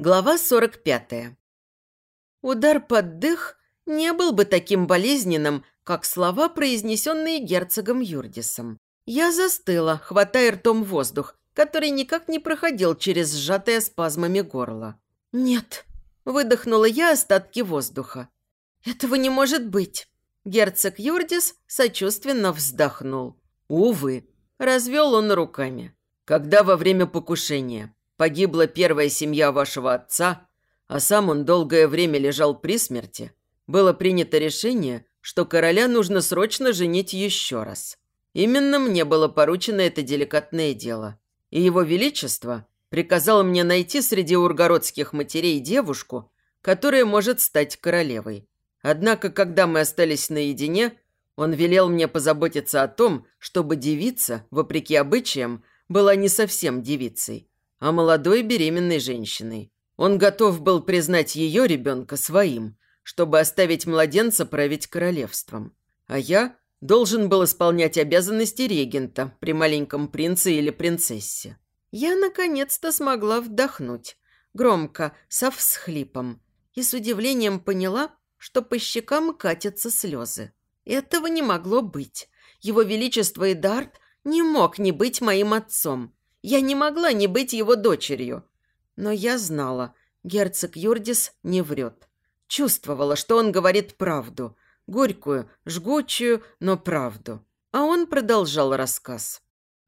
Глава 45. Удар под дых не был бы таким болезненным, как слова, произнесенные герцогом Юрдисом. Я застыла, хватая ртом воздух, который никак не проходил через сжатое спазмами горло. «Нет», – выдохнула я остатки воздуха. «Этого не может быть». Герцог Юрдис сочувственно вздохнул. «Увы», – развел он руками. «Когда во время покушения погибла первая семья вашего отца, а сам он долгое время лежал при смерти, было принято решение, что короля нужно срочно женить еще раз. Именно мне было поручено это деликатное дело. И его величество приказал мне найти среди ургородских матерей девушку, которая может стать королевой. Однако, когда мы остались наедине, он велел мне позаботиться о том, чтобы девица, вопреки обычаям, была не совсем девицей, а молодой беременной женщиной. Он готов был признать ее ребенка своим, чтобы оставить младенца править королевством. А я должен был исполнять обязанности регента при маленьком принце или принцессе. Я наконец-то смогла вдохнуть, громко, со всхлипом, и с удивлением поняла, что по щекам катятся слезы. Этого не могло быть. Его Величество Эдард не мог не быть моим отцом, я не могла не быть его дочерью. Но я знала, герцог Юрдис не врет. Чувствовала, что он говорит правду. Горькую, жгучую, но правду. А он продолжал рассказ.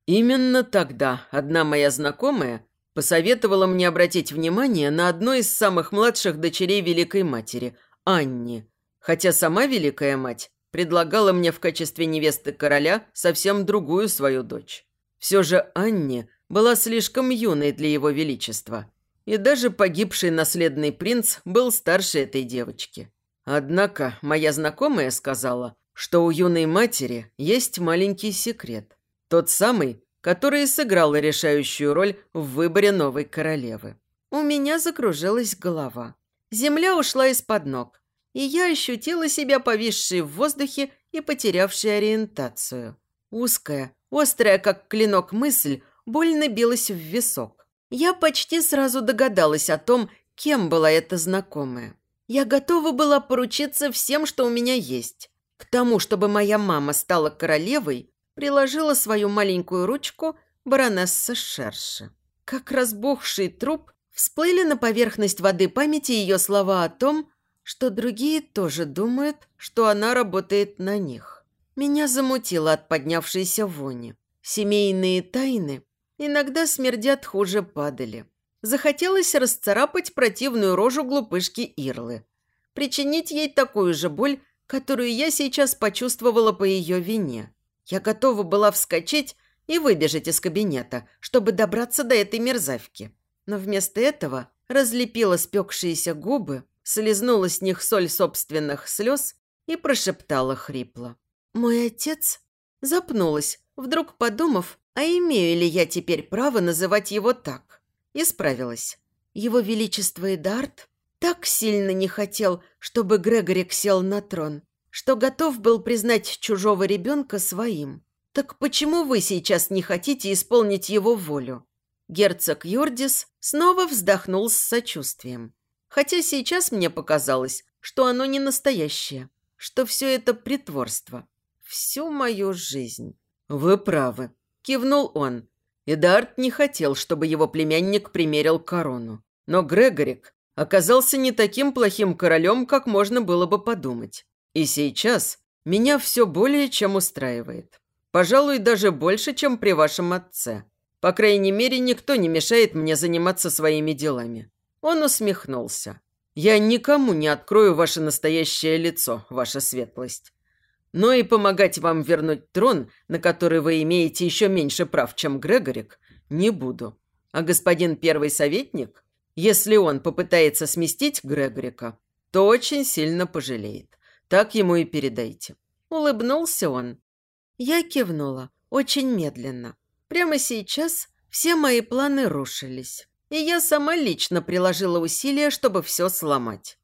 Именно тогда одна моя знакомая посоветовала мне обратить внимание на одну из самых младших дочерей Великой Матери, Анни. Хотя сама Великая Мать предлагала мне в качестве невесты короля совсем другую свою дочь. Все же Анни была слишком юной для его величества. И даже погибший наследный принц был старше этой девочки. Однако моя знакомая сказала, что у юной матери есть маленький секрет. Тот самый, который сыграл решающую роль в выборе новой королевы. У меня закружилась голова. Земля ушла из-под ног, и я ощутила себя повисшей в воздухе и потерявшей ориентацию. Узкая, острая, как клинок мысль, больно билась в висок. Я почти сразу догадалась о том, кем была эта знакомая. Я готова была поручиться всем, что у меня есть. К тому, чтобы моя мама стала королевой, приложила свою маленькую ручку баронесса Шерши. Как разбухший труп, всплыли на поверхность воды памяти ее слова о том, что другие тоже думают, что она работает на них. Меня замутило от поднявшейся вони. Семейные тайны иногда смердят хуже падали. Захотелось расцарапать противную рожу глупышки Ирлы. Причинить ей такую же боль, которую я сейчас почувствовала по ее вине. Я готова была вскочить и выбежать из кабинета, чтобы добраться до этой мерзавки. Но вместо этого разлепила спекшиеся губы, слезнула с них соль собственных слез и прошептала хрипло. «Мой отец?» Запнулась, вдруг подумав, а имею ли я теперь право называть его так? Исправилась. Его Величество Эдард так сильно не хотел, чтобы Грегорик сел на трон, что готов был признать чужого ребенка своим. Так почему вы сейчас не хотите исполнить его волю? Герцог Юрдис снова вздохнул с сочувствием. Хотя сейчас мне показалось, что оно не настоящее, что все это притворство. Всю мою жизнь. Вы правы, Кивнул он. Эдард не хотел, чтобы его племянник примерил корону. Но Грегорик оказался не таким плохим королем, как можно было бы подумать. И сейчас меня все более чем устраивает. Пожалуй, даже больше, чем при вашем отце. По крайней мере, никто не мешает мне заниматься своими делами. Он усмехнулся. Я никому не открою ваше настоящее лицо, ваша светлость. Но и помогать вам вернуть трон, на который вы имеете еще меньше прав, чем Грегорик, не буду. А господин первый советник, если он попытается сместить Грегорика, то очень сильно пожалеет. Так ему и передайте». Улыбнулся он. Я кивнула, очень медленно. Прямо сейчас все мои планы рушились, и я сама лично приложила усилия, чтобы все сломать.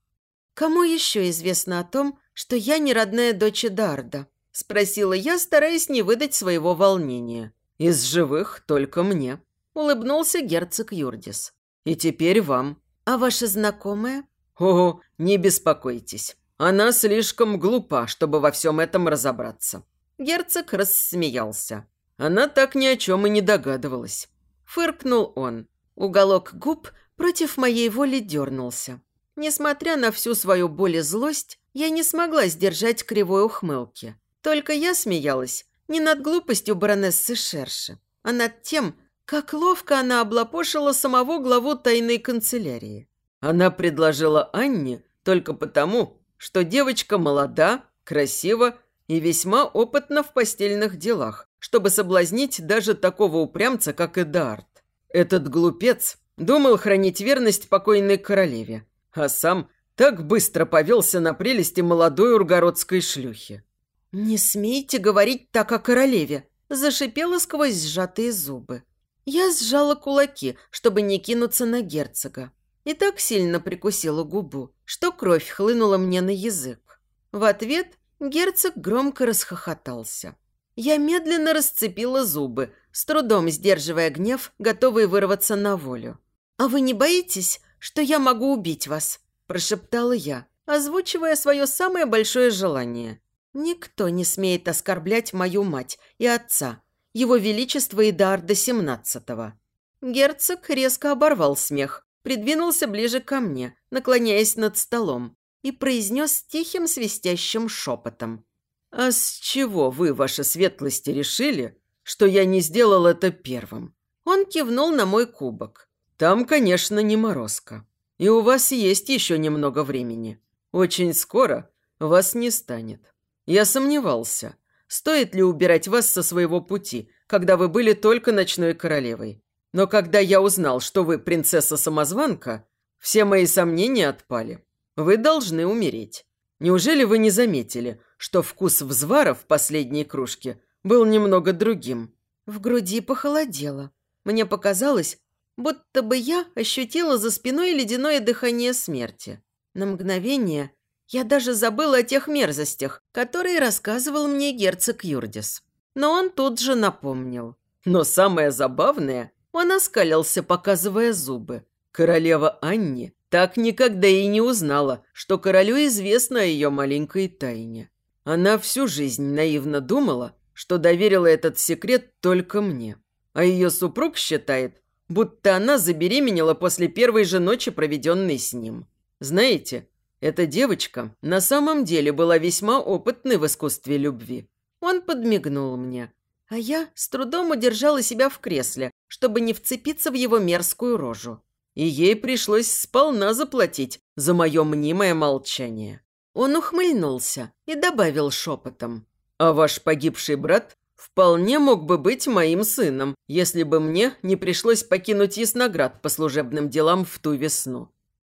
Кому еще известно о том, что я не родная дочь Дарда?» – спросила я, стараясь не выдать своего волнения. «Из живых только мне», – улыбнулся герцог Юрдис. «И теперь вам. А ваша знакомая? О, не беспокойтесь. Она слишком глупа, чтобы во всем этом разобраться. Герцог рассмеялся. Она так ни о чем и не догадывалась. Фыркнул он. Уголок губ против моей воли дернулся. Несмотря на всю свою боль и злость, я не смогла сдержать кривой ухмылки. Только я смеялась не над глупостью баронессы Шерши, а над тем, как ловко она облапошила самого главу тайной канцелярии. Она предложила Анне только потому, что девочка молода, красива и весьма опытна в постельных делах, чтобы соблазнить даже такого упрямца, как Эдард. Этот глупец думал хранить верность покойной королеве, а сам так быстро повелся на прелести молодой ургородской шлюхи. «Не смейте говорить так о королеве!» – зашипела сквозь сжатые зубы. Я сжала кулаки, чтобы не кинуться на герцога, и так сильно прикусила губу, что кровь хлынула мне на язык. В ответ герцог громко расхохотался. Я медленно расцепила зубы, с трудом сдерживая гнев, готовый вырваться на волю. «А вы не боитесь, что я могу убить вас?» – прошептала я, озвучивая свое самое большое желание. «Никто не смеет оскорблять мою мать и отца, его величество Идарда XVII». Герцог резко оборвал смех, придвинулся ближе ко мне, наклоняясь над столом, и произнес тихим свистящим шепотом. «А с чего вы, ваша светлости, решили, что я не сделал это первым?» Он кивнул на мой кубок. «Там, конечно, не морозко. И у вас есть еще немного времени. Очень скоро вас не станет. Я сомневался, стоит ли убирать вас со своего пути, когда вы были только ночной королевой. Но когда я узнал, что вы принцесса-самозванка, все мои сомнения отпали. Вы должны умереть. Неужели вы не заметили, что вкус взвара в последней кружке был немного другим? В груди похолодело. Мне показалось, будто бы я ощутила за спиной ледяное дыхание смерти. На мгновение я даже забыла о тех мерзостях, которые рассказывал мне герцог Юрдис. Но он тут же напомнил. Но самое забавное, он оскалился, показывая зубы. Королева Анни так никогда и не узнала, что королю известно о ее маленькой тайне. Она всю жизнь наивно думала, что доверила этот секрет только мне. А ее супруг считает, будто она забеременела после первой же ночи, проведенной с ним. Знаете, эта девочка на самом деле была весьма опытной в искусстве любви. Он подмигнул мне, а я с трудом удержала себя в кресле, чтобы не вцепиться в его мерзкую рожу. И ей пришлось сполна заплатить за мое мнимое молчание. Он ухмыльнулся и добавил шепотом. «А ваш погибший брат вполне мог бы быть моим сыном, если бы мне не пришлось покинуть Ясноград по служебным делам в ту весну».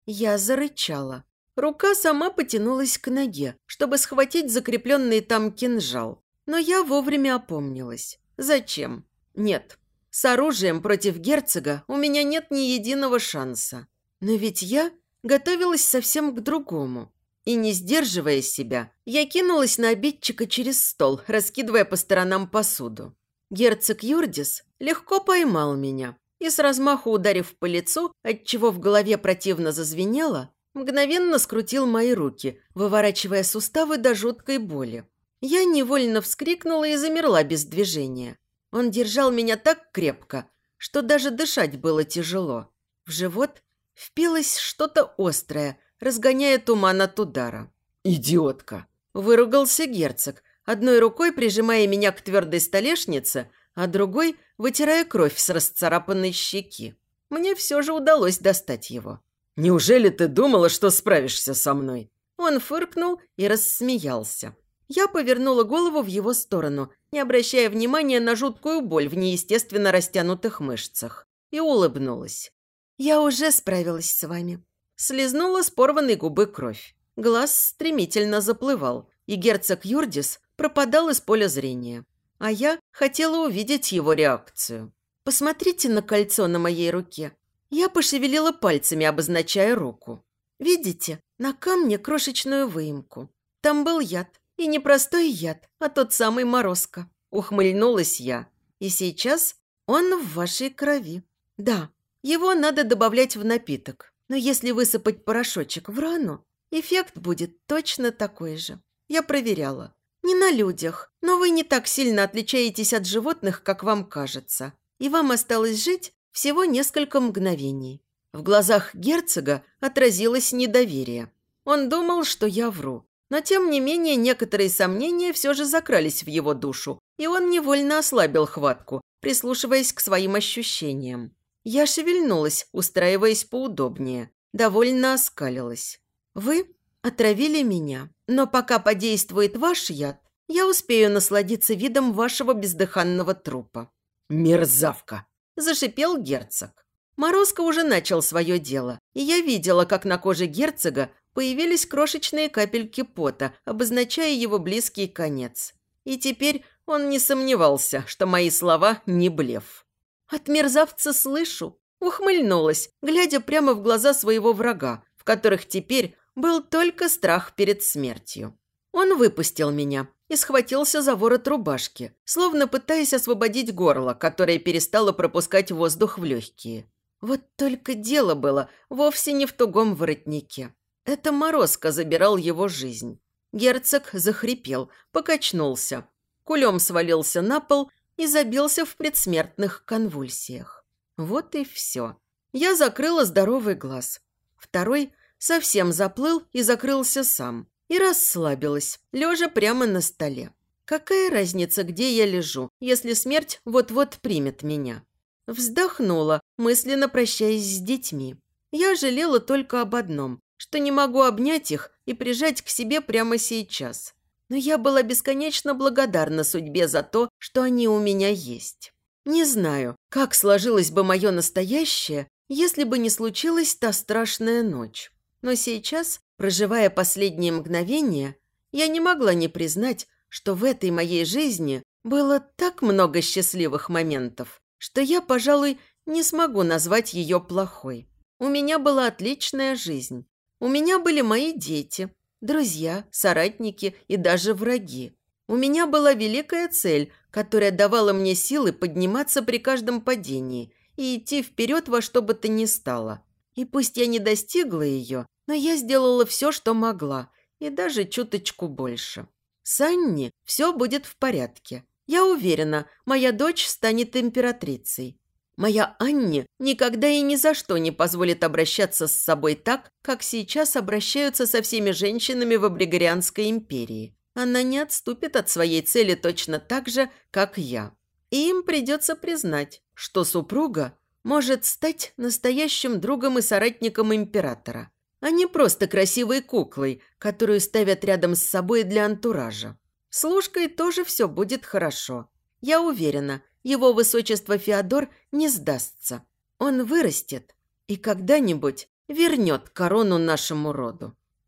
Я зарычала. Рука сама потянулась к ноге, чтобы схватить закрепленный там кинжал. Но я вовремя опомнилась. Зачем? Нет, с оружием против герцога у меня нет ни единого шанса. Но ведь я готовилась совсем к другому. И не сдерживая себя, я кинулась на обидчика через стол, раскидывая по сторонам посуду. Герцог Юрдис легко поймал меня и с размаху ударив по лицу, отчего в голове противно зазвенело, мгновенно скрутил мои руки, выворачивая суставы до жуткой боли. Я невольно вскрикнула и замерла без движения. Он держал меня так крепко, что даже дышать было тяжело. В живот впилось что-то острое, разгоняя туман от удара. «Идиотка!» – выругался герцог, одной рукой прижимая меня к твердой столешнице, а другой вытирая кровь с расцарапанной щеки. Мне все же удалось достать его. «Неужели ты думала, что справишься со мной?» Он фыркнул и рассмеялся. Я повернула голову в его сторону, не обращая внимания на жуткую боль в неестественно растянутых мышцах, и улыбнулась. «Я уже справилась с вами». Слизнула с порванной губы кровь. Глаз стремительно заплывал, и герцог Юрдис пропадал из поля зрения. А я хотела увидеть его реакцию. «Посмотрите на кольцо на моей руке». Я пошевелила пальцами, обозначая руку. «Видите? На камне крошечную выемку. Там был яд. И не простой яд, а тот самый морозко. Ухмыльнулась я. И сейчас он в вашей крови. Да, его надо добавлять в напиток. Но если высыпать порошочек в рану, эффект будет точно такой же. Я проверяла. Не на людях, но вы не так сильно отличаетесь от животных, как вам кажется. И вам осталось жить всего несколько мгновений. В глазах герцога отразилось недоверие. Он думал, что я вру. Но, тем не менее, некоторые сомнения все же закрались в его душу, и он невольно ослабил хватку, прислушиваясь к своим ощущениям. Я шевельнулась, устраиваясь поудобнее, довольно оскалилась. «Вы отравили меня, но пока подействует ваш яд, я успею насладиться видом вашего бездыханного трупа». «Мерзавка!» – зашипел герцог. Морозко уже начал свое дело, и я видела, как на коже герцога появились крошечные капельки пота, обозначая его близкий конец. И теперь он не сомневался, что мои слова не блеф. От мерзавца слышу, ухмыльнулась, глядя прямо в глаза своего врага, в которых теперь был только страх перед смертью. Он выпустил меня и схватился за ворот рубашки, словно пытаясь освободить горло, которое перестало пропускать воздух в легкие. Вот только дело было вовсе не в тугом воротнике. Это Морозко забирал его жизнь. Герцог захрипел, покачнулся, кулем свалился на пол и забился в предсмертных конвульсиях. Вот и все. Я закрыла здоровый глаз. Второй совсем заплыл и закрылся сам. И расслабилась, лежа прямо на столе. Какая разница, где я лежу, если смерть вот-вот примет меня? Вздохнула, мысленно прощаясь с детьми. Я жалела только об одном, что не могу обнять их и прижать к себе прямо сейчас. Но я была бесконечно благодарна судьбе за то, что они у меня есть. Не знаю, как сложилось бы мое настоящее, если бы не случилась та страшная ночь. Но сейчас, проживая последние мгновения, я не могла не признать, что в этой моей жизни было так много счастливых моментов, что я, пожалуй, не смогу назвать ее плохой. У меня была отличная жизнь. У меня были мои дети, друзья, соратники и даже враги. У меня была великая цель, которая давала мне силы подниматься при каждом падении и идти вперед во что бы то ни стало. И пусть я не достигла ее, но я сделала все, что могла, и даже чуточку больше. С Анни все будет в порядке. Я уверена, моя дочь станет императрицей. Моя Анни никогда и ни за что не позволит обращаться с собой так, как сейчас обращаются со всеми женщинами в Абригорианской империи. Она не отступит от своей цели точно так же, как я. И им придется признать, что супруга может стать настоящим другом и соратником императора, а не просто красивой куклой, которую ставят рядом с собой для антуража. С Лужкой тоже все будет хорошо. Я уверена, его высочество Феодор не сдастся. Он вырастет и когда-нибудь вернет корону нашему роду.